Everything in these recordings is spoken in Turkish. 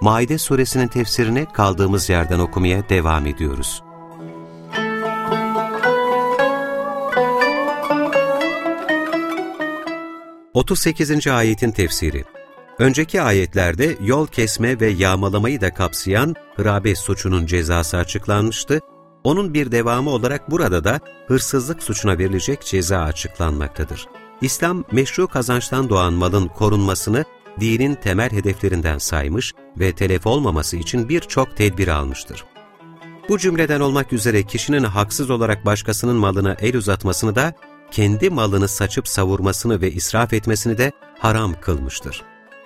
Maide suresinin tefsirini kaldığımız yerden okumaya devam ediyoruz. Otuz sekizinci ayetin tefsiri Önceki ayetlerde yol kesme ve yağmalamayı da kapsayan hırabe suçunun cezası açıklanmıştı. Onun bir devamı olarak burada da hırsızlık suçuna verilecek ceza açıklanmaktadır. İslam, meşru kazançtan doğan malın korunmasını dinin temel hedeflerinden saymış ve telef olmaması için birçok tedbir almıştır. Bu cümleden olmak üzere kişinin haksız olarak başkasının malına el uzatmasını da, kendi malını saçıp savurmasını ve israf etmesini de haram kılmıştır.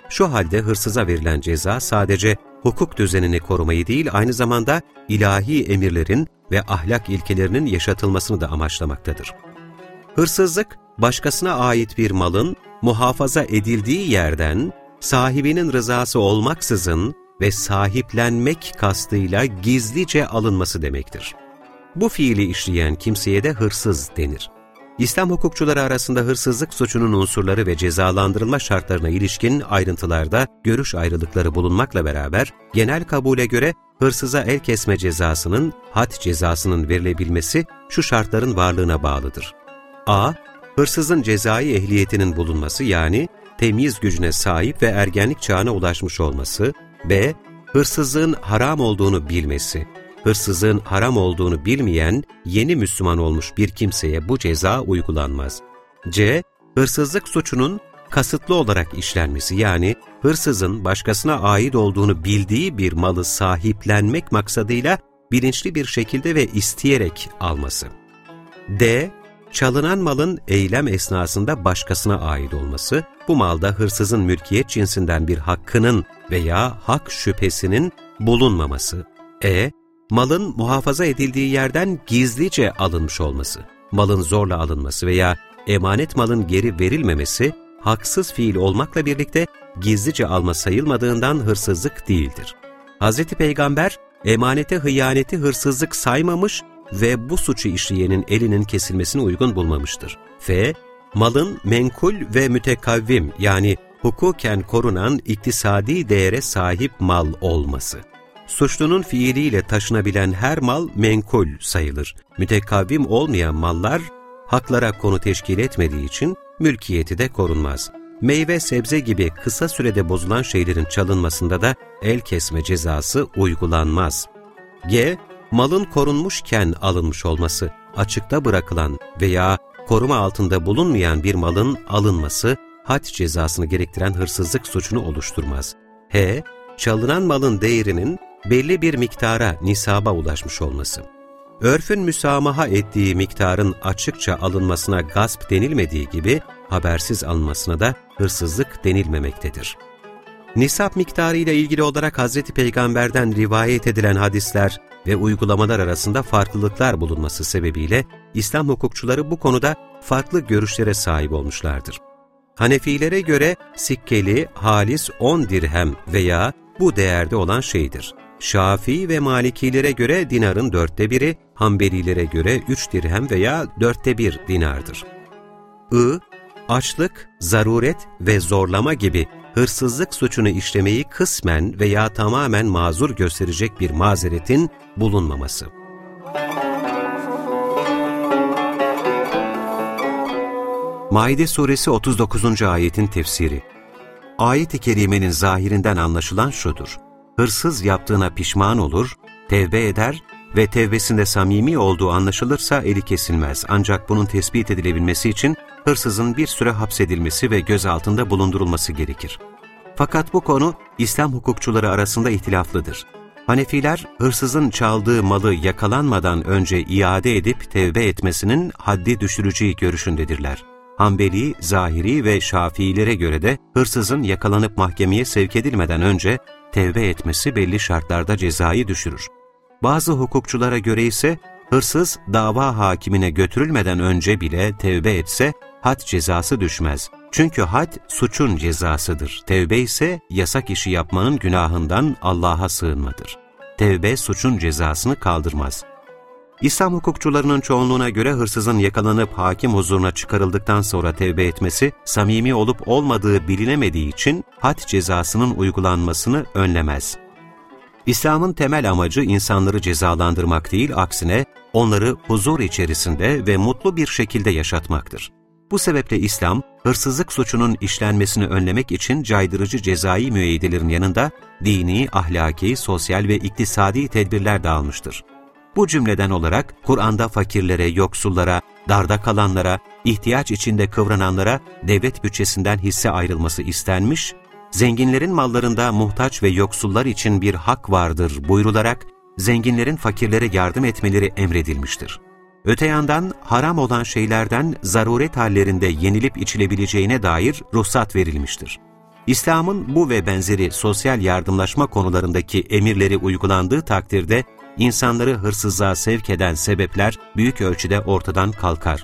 Şu halde hırsıza verilen ceza sadece hukuk düzenini korumayı değil, aynı zamanda ilahi emirlerin ve ahlak ilkelerinin yaşatılmasını da amaçlamaktadır. Hırsızlık, başkasına ait bir malın muhafaza edildiği yerden sahibinin rızası olmaksızın ve sahiplenmek kastıyla gizlice alınması demektir. Bu fiili işleyen kimseye de hırsız denir. İslam hukukçuları arasında hırsızlık suçunun unsurları ve cezalandırılma şartlarına ilişkin ayrıntılarda görüş ayrılıkları bulunmakla beraber, genel kabule göre hırsıza el kesme cezasının, had cezasının verilebilmesi şu şartların varlığına bağlıdır. a hırsızın cezai ehliyetinin bulunması yani temyiz gücüne sahip ve ergenlik çağına ulaşmış olması, b. hırsızlığın haram olduğunu bilmesi, hırsızlığın haram olduğunu bilmeyen yeni Müslüman olmuş bir kimseye bu ceza uygulanmaz. c. hırsızlık suçunun kasıtlı olarak işlenmesi yani hırsızın başkasına ait olduğunu bildiği bir malı sahiplenmek maksadıyla bilinçli bir şekilde ve isteyerek alması. D çalınan malın eylem esnasında başkasına ait olması, bu malda hırsızın mülkiyet cinsinden bir hakkının veya hak şüphesinin bulunmaması. E. Malın muhafaza edildiği yerden gizlice alınmış olması, malın zorla alınması veya emanet malın geri verilmemesi, haksız fiil olmakla birlikte gizlice alma sayılmadığından hırsızlık değildir. Hz. Peygamber, emanete hıyaneti hırsızlık saymamış ve bu suçu işleyenin elinin kesilmesini uygun bulmamıştır. F. Malın menkul ve mütekavvim yani hukuken korunan iktisadi değere sahip mal olması. Suçlunun fiiliyle taşınabilen her mal menkul sayılır. Mütekavvim olmayan mallar haklara konu teşkil etmediği için mülkiyeti de korunmaz. Meyve, sebze gibi kısa sürede bozulan şeylerin çalınmasında da el kesme cezası uygulanmaz. G malın korunmuşken alınmış olması, açıkta bırakılan veya koruma altında bulunmayan bir malın alınması, had cezasını gerektiren hırsızlık suçunu oluşturmaz. H. Çalınan malın değerinin belli bir miktara, nisaba ulaşmış olması. Örfün müsamaha ettiği miktarın açıkça alınmasına gasp denilmediği gibi, habersiz alınmasına da hırsızlık denilmemektedir. Nisap miktarı ile ilgili olarak Hz. Peygamber'den rivayet edilen hadisler ve uygulamalar arasında farklılıklar bulunması sebebiyle İslam hukukçuları bu konuda farklı görüşlere sahip olmuşlardır. Hanefilere göre sikkeli, halis 10 dirhem veya bu değerde olan şeydir. Şafii ve Malikilere göre dinarın dörtte biri, Hanbelilere göre 3 dirhem veya dörtte bir dinardır. I, açlık, zaruret ve zorlama gibi hırsızlık suçunu işlemeyi kısmen veya tamamen mazur gösterecek bir mazeretin bulunmaması. Maide Suresi 39. ayetin tefsiri Ayet-i Kerime'nin zahirinden anlaşılan şudur. Hırsız yaptığına pişman olur, tevbe eder ve tevbesinde samimi olduğu anlaşılırsa eli kesilmez. Ancak bunun tespit edilebilmesi için hırsızın bir süre hapsedilmesi ve gözaltında bulundurulması gerekir. Fakat bu konu İslam hukukçuları arasında ihtilaflıdır. Hanefiler, hırsızın çaldığı malı yakalanmadan önce iade edip tevbe etmesinin haddi düşürücü görüşündedirler. Hanbeli, Zahiri ve Şafiilere göre de hırsızın yakalanıp mahkemeye sevk edilmeden önce tevbe etmesi belli şartlarda cezayı düşürür. Bazı hukukçulara göre ise hırsız dava hakimine götürülmeden önce bile tevbe etse had cezası düşmez. Çünkü had suçun cezasıdır. Tevbe ise yasak işi yapmanın günahından Allah'a sığınmadır. Tevbe suçun cezasını kaldırmaz. İslam hukukçularının çoğunluğuna göre hırsızın yakalanıp hakim huzuruna çıkarıldıktan sonra tevbe etmesi, samimi olup olmadığı bilinemediği için had cezasının uygulanmasını önlemez. İslam'ın temel amacı insanları cezalandırmak değil, aksine onları huzur içerisinde ve mutlu bir şekilde yaşatmaktır. Bu sebeple İslam, hırsızlık suçunun işlenmesini önlemek için caydırıcı cezai müeyyidelerin yanında dini, ahlaki, sosyal ve iktisadi tedbirler de almıştır. Bu cümleden olarak Kur'an'da fakirlere, yoksullara, darda kalanlara, ihtiyaç içinde kıvrananlara devlet bütçesinden hisse ayrılması istenmiş, zenginlerin mallarında muhtaç ve yoksullar için bir hak vardır buyrularak zenginlerin fakirlere yardım etmeleri emredilmiştir. Öte yandan haram olan şeylerden zaruret hallerinde yenilip içilebileceğine dair ruhsat verilmiştir. İslam'ın bu ve benzeri sosyal yardımlaşma konularındaki emirleri uygulandığı takdirde insanları hırsızlığa sevk eden sebepler büyük ölçüde ortadan kalkar.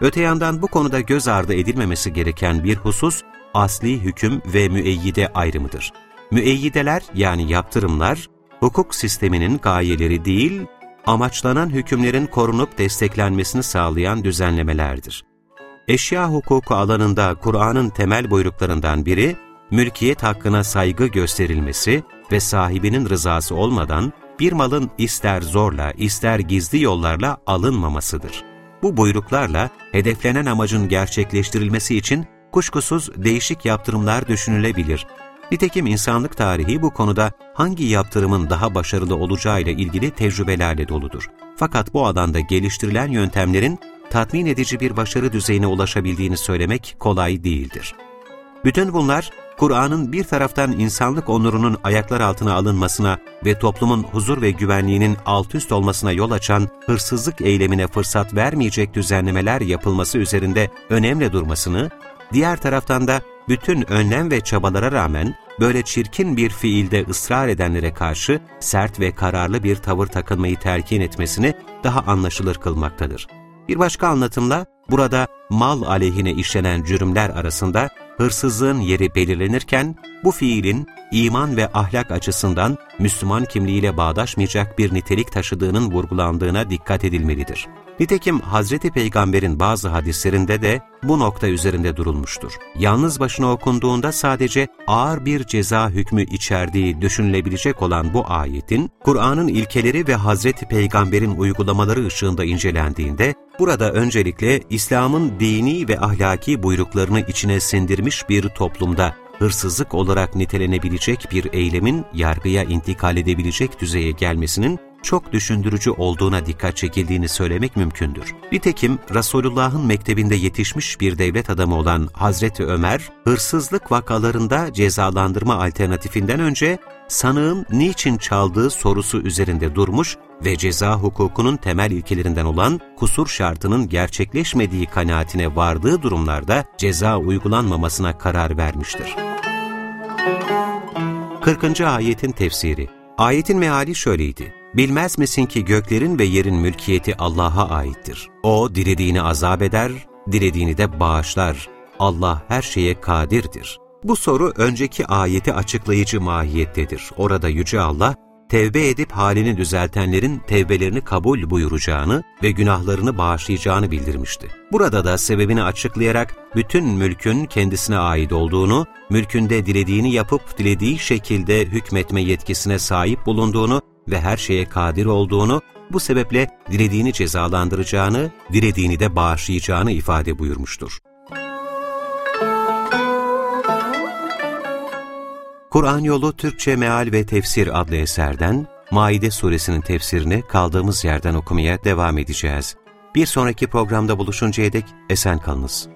Öte yandan bu konuda göz ardı edilmemesi gereken bir husus, asli hüküm ve müeyyide ayrımıdır. Müeyyideler yani yaptırımlar, hukuk sisteminin gayeleri değil, amaçlanan hükümlerin korunup desteklenmesini sağlayan düzenlemelerdir. Eşya hukuku alanında Kur'an'ın temel buyruklarından biri, mülkiyet hakkına saygı gösterilmesi ve sahibinin rızası olmadan bir malın ister zorla ister gizli yollarla alınmamasıdır. Bu buyruklarla hedeflenen amacın gerçekleştirilmesi için kuşkusuz değişik yaptırımlar düşünülebilir. Nitekim insanlık tarihi bu konuda hangi yaptırımın daha başarılı olacağıyla ilgili tecrübelerle doludur. Fakat bu alanda geliştirilen yöntemlerin tatmin edici bir başarı düzeyine ulaşabildiğini söylemek kolay değildir. Bütün bunlar Kur'an'ın bir taraftan insanlık onurunun ayaklar altına alınmasına ve toplumun huzur ve güvenliğinin alt üst olmasına yol açan hırsızlık eylemine fırsat vermeyecek düzenlemeler yapılması üzerinde önemli durmasını, diğer taraftan da bütün önlem ve çabalara rağmen böyle çirkin bir fiilde ısrar edenlere karşı sert ve kararlı bir tavır takınmayı terkin etmesini daha anlaşılır kılmaktadır. Bir başka anlatımla burada mal aleyhine işlenen cürümler arasında hırsızlığın yeri belirlenirken bu fiilin iman ve ahlak açısından Müslüman kimliğiyle bağdaşmayacak bir nitelik taşıdığının vurgulandığına dikkat edilmelidir. Nitekim Hazreti Peygamber'in bazı hadislerinde de bu nokta üzerinde durulmuştur. Yalnız başına okunduğunda sadece ağır bir ceza hükmü içerdiği düşünülebilecek olan bu ayetin, Kur'an'ın ilkeleri ve Hazreti Peygamber'in uygulamaları ışığında incelendiğinde, burada öncelikle İslam'ın dini ve ahlaki buyruklarını içine sindirmiş bir toplumda hırsızlık olarak nitelenebilecek bir eylemin yargıya intikal edebilecek düzeye gelmesinin çok düşündürücü olduğuna dikkat çekildiğini söylemek mümkündür. Nitekim Resulullah'ın mektebinde yetişmiş bir devlet adamı olan Hazreti Ömer, hırsızlık vakalarında cezalandırma alternatifinden önce sanığın niçin çaldığı sorusu üzerinde durmuş ve ceza hukukunun temel ilkelerinden olan kusur şartının gerçekleşmediği kanaatine vardığı durumlarda ceza uygulanmamasına karar vermiştir. 40. Ayetin Tefsiri Ayetin meali şöyleydi. Bilmez misin ki göklerin ve yerin mülkiyeti Allah'a aittir. O dilediğini azap eder, dilediğini de bağışlar. Allah her şeye kadirdir. Bu soru önceki ayeti açıklayıcı mahiyettedir. Orada Yüce Allah, tevbe edip halini düzeltenlerin tevbelerini kabul buyuracağını ve günahlarını bağışlayacağını bildirmişti. Burada da sebebini açıklayarak bütün mülkün kendisine ait olduğunu, mülkünde dilediğini yapıp dilediği şekilde hükmetme yetkisine sahip bulunduğunu ve her şeye kadir olduğunu, bu sebeple dilediğini cezalandıracağını, dilediğini de bağışlayacağını ifade buyurmuştur. Kur'an Yolu Türkçe Meal ve Tefsir adlı eserden Maide suresinin tefsirini kaldığımız yerden okumaya devam edeceğiz. Bir sonraki programda buluşuncaya dek esen kalınız.